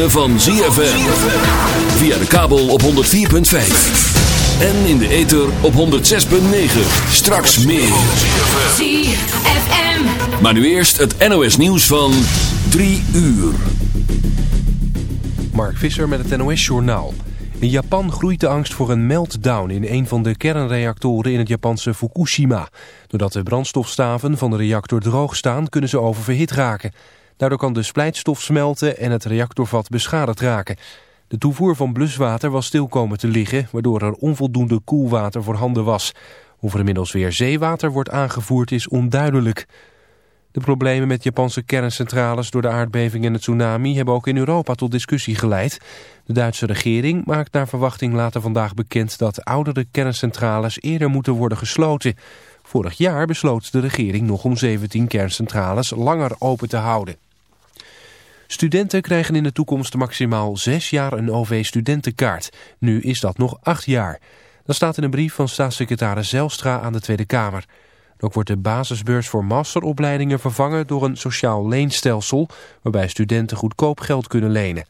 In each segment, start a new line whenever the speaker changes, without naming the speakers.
ritme van ZFM. Via de kabel op 104.5. En in de ether op 106.9. Straks meer.
ZFM.
Maar nu eerst het NOS nieuws van 3 uur.
Mark Visser met het NOS Journaal. In Japan groeit de angst voor een meltdown in een van de kernreactoren in het Japanse Fukushima. Doordat de brandstofstaven van de reactor droog staan, kunnen ze oververhit raken. Daardoor kan de splijtstof smelten en het reactorvat beschadigd raken. De toevoer van bluswater was stil komen te liggen, waardoor er onvoldoende koelwater voorhanden was. Of er inmiddels weer zeewater wordt aangevoerd is onduidelijk. De problemen met Japanse kerncentrales door de aardbeving en het tsunami hebben ook in Europa tot discussie geleid. De Duitse regering maakt naar verwachting later vandaag bekend dat oudere kerncentrales eerder moeten worden gesloten. Vorig jaar besloot de regering nog om 17 kerncentrales langer open te houden. Studenten krijgen in de toekomst maximaal 6 jaar een OV-studentenkaart. Nu is dat nog 8 jaar. Dat staat in een brief van staatssecretaris Zelstra aan de Tweede Kamer. Ook wordt de basisbeurs voor masteropleidingen vervangen door een sociaal leenstelsel... waarbij studenten goedkoop geld kunnen lenen.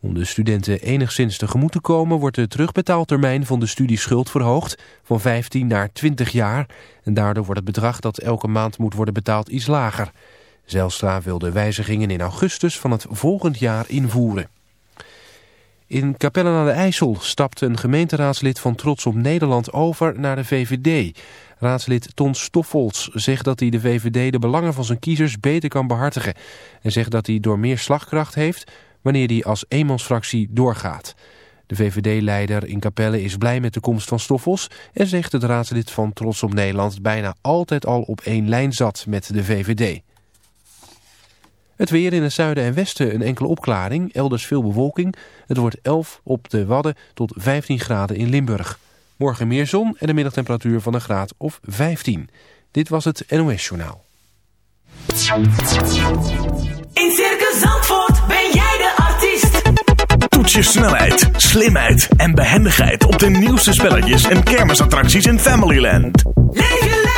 Om de studenten enigszins tegemoet te komen... wordt de terugbetaaltermijn van de studieschuld verhoogd van 15 naar 20 jaar... en daardoor wordt het bedrag dat elke maand moet worden betaald iets lager. Zelstra wil de wijzigingen in augustus van het volgend jaar invoeren. In Capelle aan de IJssel stapte een gemeenteraadslid van Trots op Nederland over naar de VVD. Raadslid Ton Stoffels zegt dat hij de VVD de belangen van zijn kiezers beter kan behartigen. En zegt dat hij door meer slagkracht heeft wanneer hij als eenmansfractie doorgaat. De VVD-leider in Capelle is blij met de komst van Stoffels... en zegt het raadslid van Trots op Nederland bijna altijd al op één lijn zat met de VVD. Het weer in het zuiden en westen een enkele opklaring, elders veel bewolking. Het wordt 11 op de Wadden tot 15 graden in Limburg. Morgen meer zon en een middagtemperatuur van een graad of 15. Dit was het NOS Journaal.
In Circus Zandvoort ben jij de artiest.
Toets je snelheid, slimheid en behendigheid op de nieuwste spelletjes en kermisattracties in Familyland.
Leef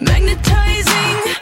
magnetizing.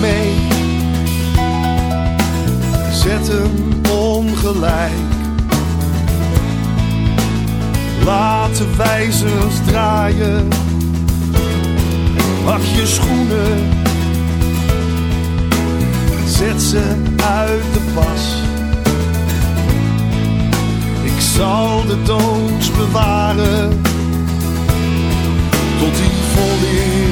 mee. Zet hem ongelijk. Laat de wijzers draaien. Pak je schoenen. Zet ze uit de pas. Ik zal de doods bewaren. Tot die volle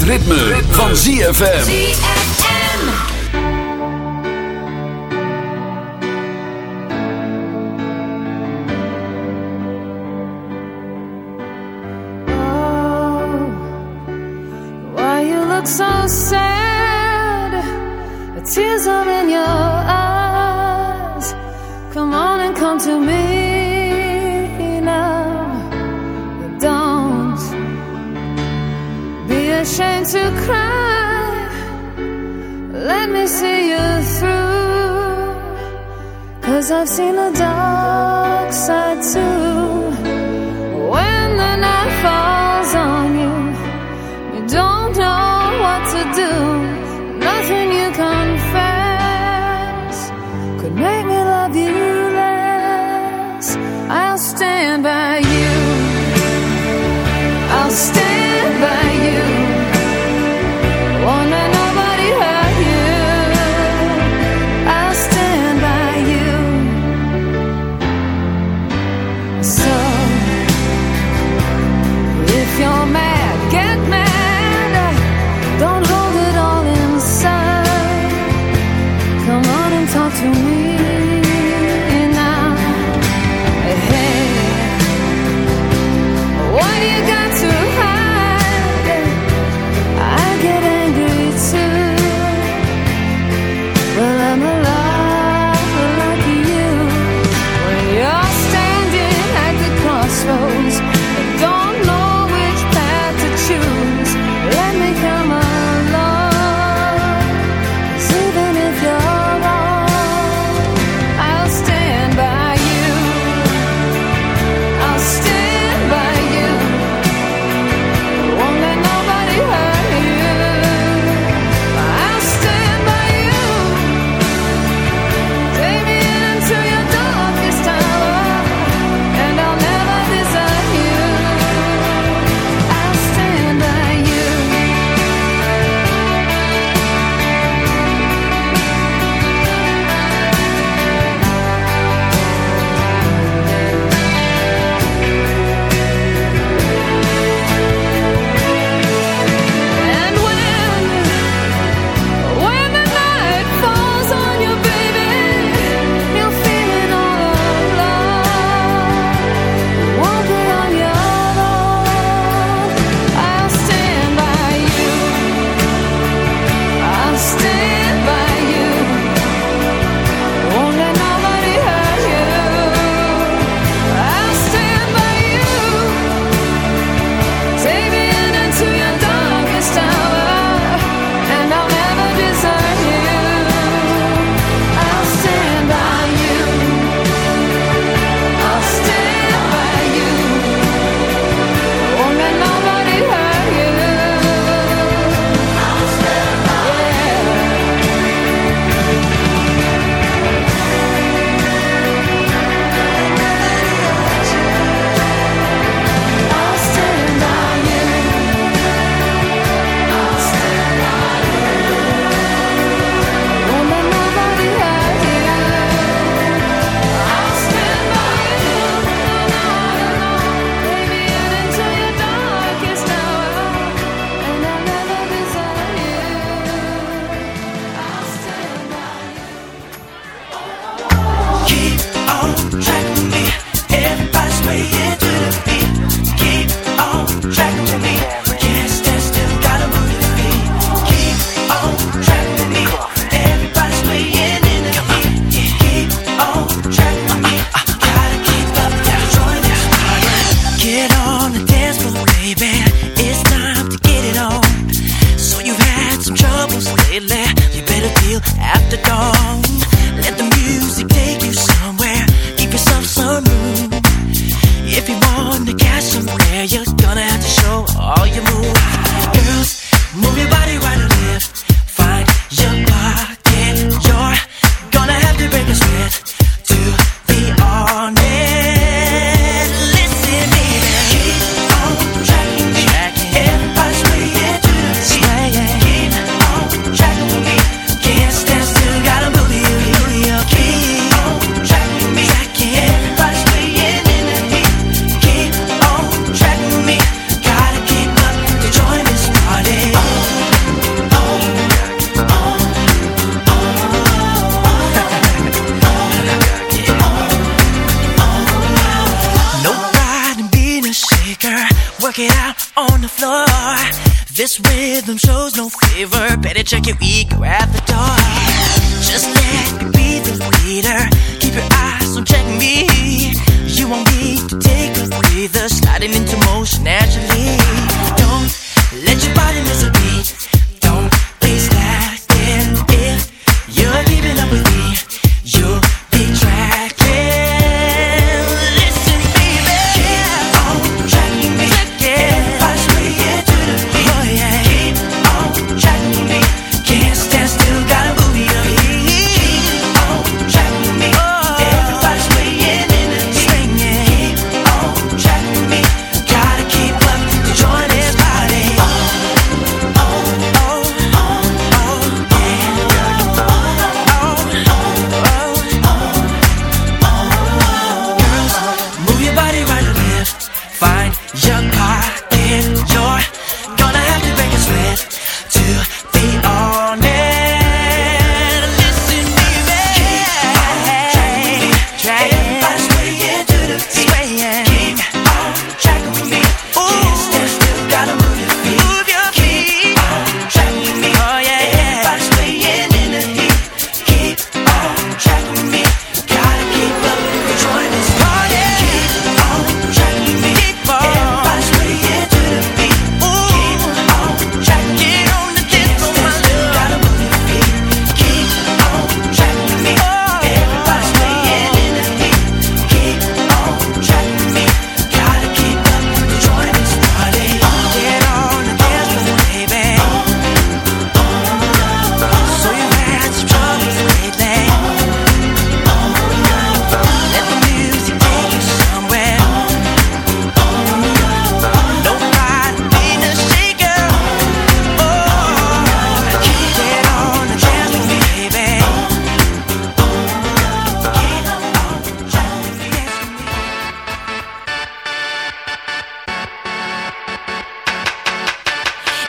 het ritme, ritme. van ZFM.
Oh, why you look so sad? The tears are to cry. Let me see you through. Cause I've seen the dark side too. When the night falls.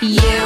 You